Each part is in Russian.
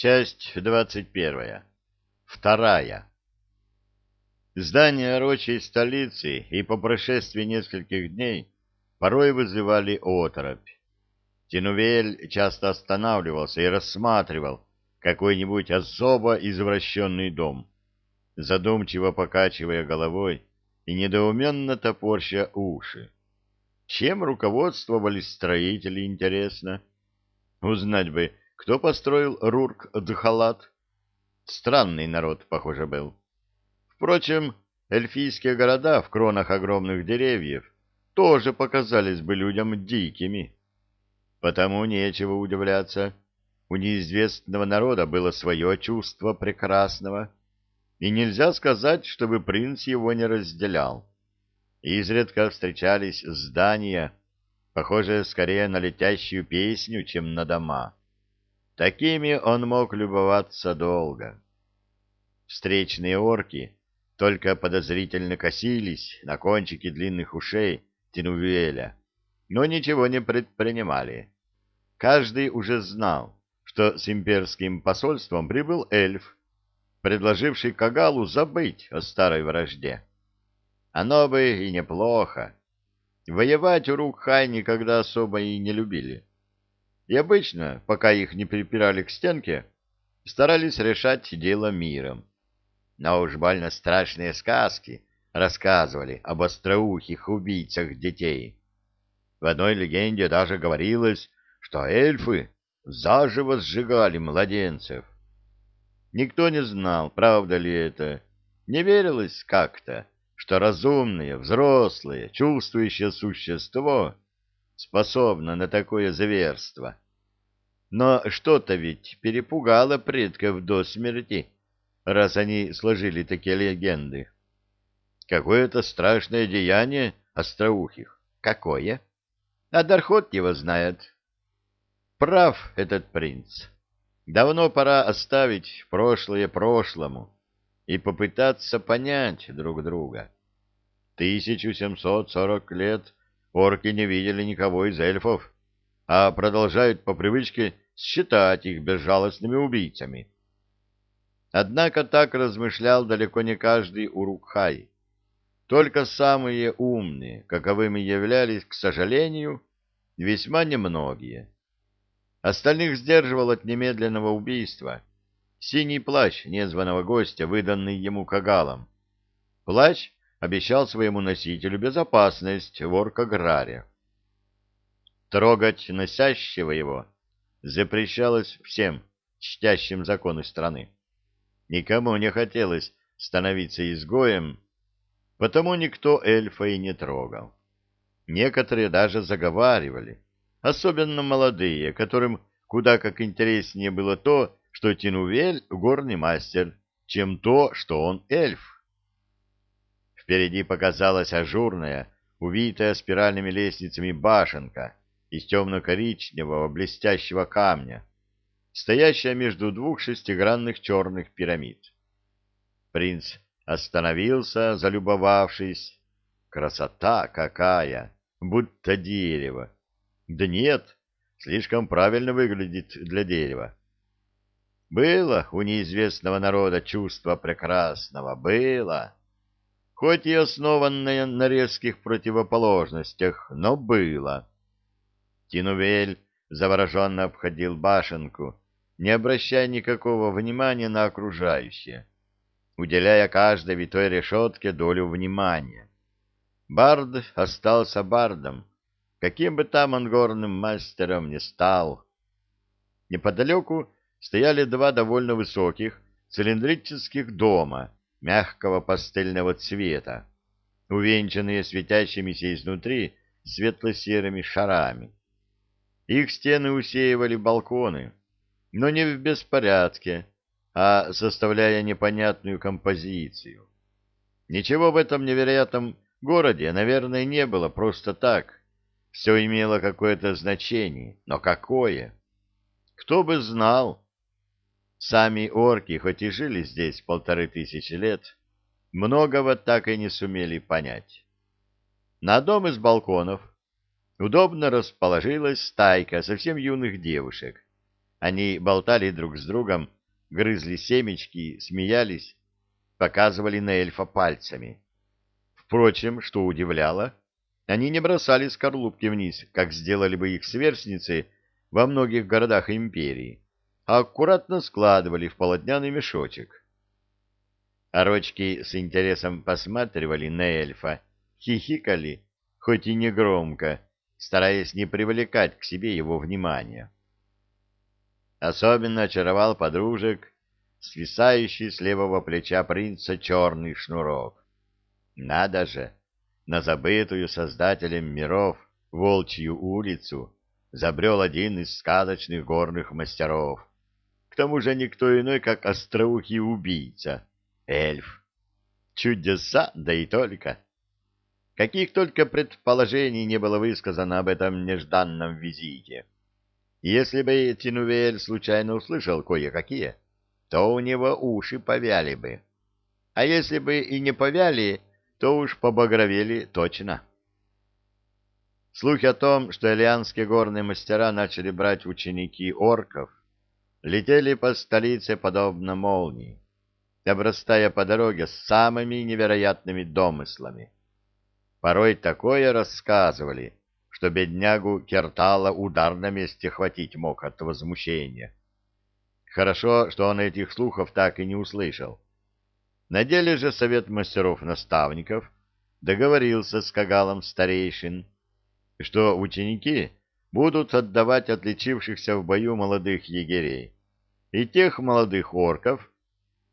Часть двадцать первая. Вторая. Здания рочей столицы и по прошествии нескольких дней порой вызывали оторопь. Тинувель часто останавливался и рассматривал какой-нибудь особо извращенный дом, задумчиво покачивая головой и недоуменно топорща уши. Чем руководствовались строители, интересно? Узнать бы, кто построил Рурк-Дхалат. Странный народ, похоже, был. Впрочем, эльфийские города в кронах огромных деревьев тоже показались бы людям дикими. Потому нечего удивляться. У неизвестного народа было свое чувство прекрасного, и нельзя сказать, чтобы принц его не разделял. Изредка встречались здания, похожие скорее на летящую песню, чем на дома. Такими он мог любоваться долго. Встречные орки только подозрительно косились на кончики длинных ушей Тинувеля, но ничего не предпринимали. Каждый уже знал, что с имперским посольством прибыл эльф, предложивший Кагалу забыть о старой вражде. Оно бы и неплохо. Воевать Урукхай никогда особо и не любили. И обычно, пока их не припирали к стенке, старались решать дело миром. Но уж больно страшные сказки рассказывали об остроухих убийцах детей. В одной легенде даже говорилось, что эльфы заживо сжигали младенцев. Никто не знал, правда ли это. Не верилось как-то, что разумное, взрослое, чувствующее существо способно на такое зверство. Но что-то ведь перепугало предков до смерти, раз они сложили такие легенды. Какое-то страшное деяние остроухих. Какое? А Дархот его знает. Прав этот принц. Давно пора оставить прошлое прошлому и попытаться понять друг друга. 1740 лет орки не видели никого из эльфов, а продолжают по привычке считать их безжалостными убийцами. Однако так размышлял далеко не каждый урукхай. Только самые умные, каковыми являлись, к сожалению, весьма немногие. Остальных сдерживал от немедленного убийства синий плащ незваного гостя, выданный ему кагалом. Плащ обещал своему носителю безопасность в Оркаграре. Трогать носящего его запрещалось всем, чтящим законы страны. Никому не хотелось становиться изгоем, потому никто эльфа и не трогал. Некоторые даже заговаривали, особенно молодые, которым куда как интереснее было то, что Тинувель — горный мастер, чем то, что он эльф. Впереди показалась ажурная, увитая спиральными лестницами башенка из темно-коричневого блестящего камня, стоящая между двух шестигранных черных пирамид. Принц остановился, залюбовавшись. Красота какая! Будто дерево. Да нет, слишком правильно выглядит для дерева. Было у неизвестного народа чувство прекрасного, было. Хоть и основанное на резких противоположностях, но было. Тинувель завороженно обходил башенку, не обращая никакого внимания на окружающее, уделяя каждой витой решетке долю внимания. Бард остался бардом, каким бы там он горным мастером ни стал. Неподалеку стояли два довольно высоких цилиндрических дома мягкого пастельного цвета, увенчанные светящимися изнутри светло-серыми шарами. Их стены усеивали балконы, но не в беспорядке, а составляя непонятную композицию. Ничего в этом невероятном городе, наверное, не было просто так. Все имело какое-то значение, но какое? Кто бы знал, Сами орки, хоть и жили здесь полторы тысячи лет, многого так и не сумели понять. На одном из балконов удобно расположилась стайка совсем юных девушек, Они болтали друг с другом, грызли семечки, смеялись, показывали на эльфа пальцами. Впрочем, что удивляло, они не бросали скорлупки вниз, как сделали бы их сверстницы во многих городах империи, а аккуратно складывали в полотняный мешочек. Орочки с интересом посматривали на эльфа, хихикали, хоть и не громко, стараясь не привлекать к себе его внимания. Особенно очаровал подружек свисающий с левого плеча принца черный шнурок. Надо же, на забытую создателем миров волчью улицу забрел один из сказочных горных мастеров. Тому же никто иной, как остроухий убийца, эльф. Чудеса, да и только. Каких только предположений не было высказано об этом нежданном визите. Если бы Тинувель случайно услышал кое-какие, то у него уши повяли бы. А если бы и не повяли, то уж побагровели точно. Слухи о том, что ильянские горные мастера начали брать ученики орков, летели по столице подобно молнии, обрастая по дороге самыми невероятными домыслами. Порой такое рассказывали, что беднягу Кертала удар на месте хватить мог от возмущения. Хорошо, что он этих слухов так и не услышал. На деле же совет мастеров-наставников договорился с Кагалом старейшин, что ученики будут отдавать отличившихся в бою молодых егерей и тех молодых орков,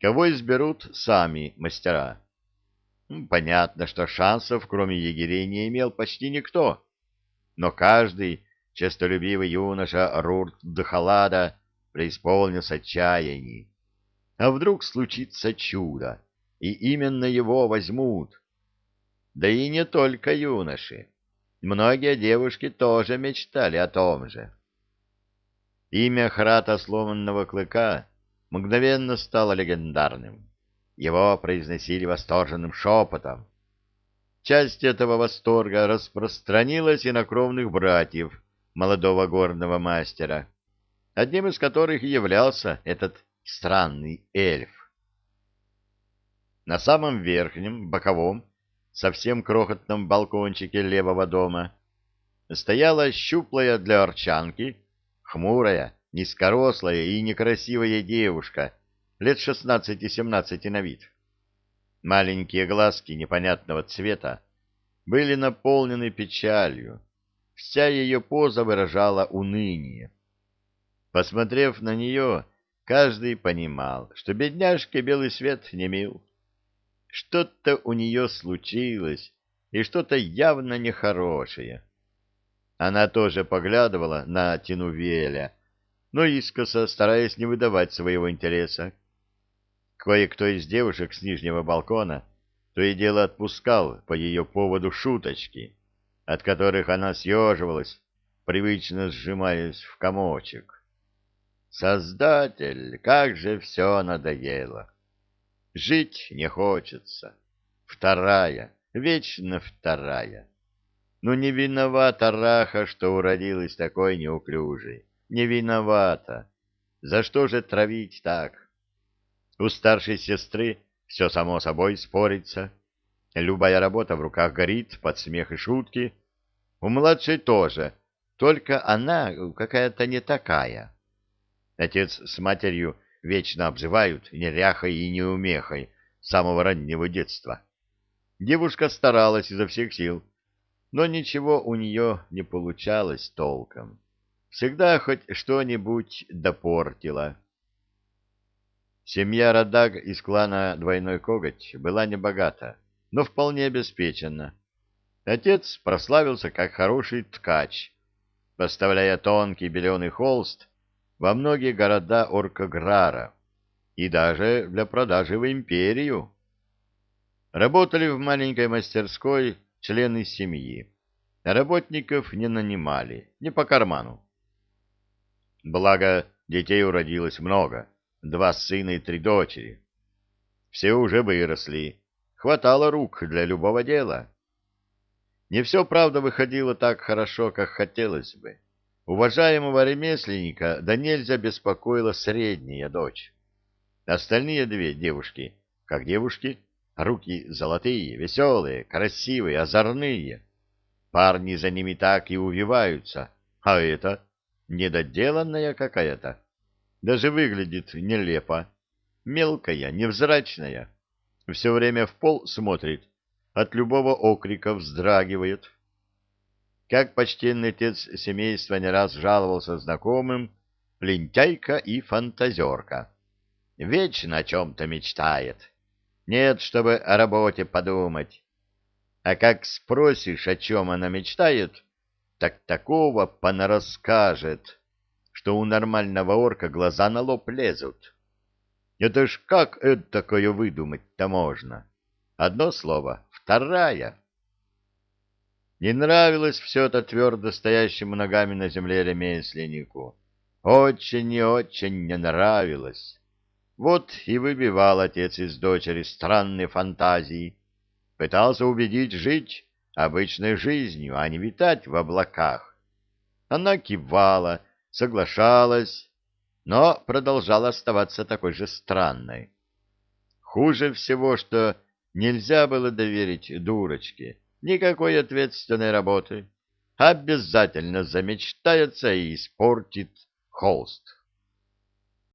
кого изберут сами мастера. Понятно, что шансов, кроме егерей, не имел почти никто, но каждый честолюбивый юноша Рурт Дхалада преисполнился отчаяний. А вдруг случится чудо, и именно его возьмут? Да и не только юноши. Многие девушки тоже мечтали о том же. Имя Храта Сломанного Клыка мгновенно стало легендарным. Его произносили восторженным шепотом. Часть этого восторга распространилась и на кровных братьев молодого горного мастера, одним из которых являлся этот странный эльф. На самом верхнем, боковом, совсем крохотном балкончике левого дома стояла щуплая для арчанки, хмурая, низкорослая и некрасивая девушка, лет шестнадцати-семнадцати на вид. Маленькие глазки непонятного цвета были наполнены печалью. Вся ее поза выражала уныние. Посмотрев на нее, каждый понимал, что бедняжке белый свет не мил. Что-то у нее случилось, и что-то явно нехорошее. Она тоже поглядывала на Тинувеля, но искоса, стараясь не выдавать своего интереса. Кое-кто из девушек с нижнего балкона то и дело отпускал по ее поводу шуточки, от которых она съеживалась, привычно сжимаясь в комочек. Создатель, как же все надоело! Жить не хочется. Вторая, вечно вторая. Ну, не виновата Раха, что уродилась такой неуклюжей. Не виновата. За что же травить так? У старшей сестры все само собой спорится. Любая работа в руках горит под смех и шутки. У младшей тоже, только она какая-то не такая. Отец с матерью вечно обзывают неряхой и неумехой с самого раннего детства. Девушка старалась изо всех сил, но ничего у нее не получалось толком. Всегда хоть что-нибудь допортила. Семья Радаг из клана Двойной Коготь была небогата, но вполне обеспечена. Отец прославился как хороший ткач, поставляя тонкий беленый холст во многие города Оркограра и даже для продажи в империю. Работали в маленькой мастерской члены семьи. Работников не нанимали, не по карману. Благо, детей уродилось много, два сына и три дочери. Все уже выросли, хватало рук для любого дела. Не все, правда, выходило так хорошо, как хотелось бы. Уважаемого ремесленника да нельзя беспокоила средняя дочь. Остальные две девушки, как девушки, руки золотые, веселые, красивые, озорные. Парни за ними так и увиваются, а это недоделанная какая-то. Даже выглядит нелепо, мелкая, невзрачная. Все время в пол смотрит, от любого окрика вздрагивает. Как почтенный отец семейства не раз жаловался знакомым, лентяйка и фантазерка. Вечно о чем-то мечтает. Нет, чтобы о работе подумать. А как спросишь, о чем она мечтает, так такого понарасскажет, что у нормального орка глаза на лоб лезут. Это ж как это такое выдумать-то можно? Одно слово — вторая. Не нравилось все это твердо стоящему ногами на земле ремесленнику. Очень и очень не нравилось. Вот и выбивал отец из дочери странные фантазии. Пытался убедить жить обычной жизнью, а не витать в облаках. Она кивала, соглашалась, но продолжала оставаться такой же странной. Хуже всего, что нельзя было доверить дурочке никакой ответственной работы. Обязательно замечтается и испортит холст.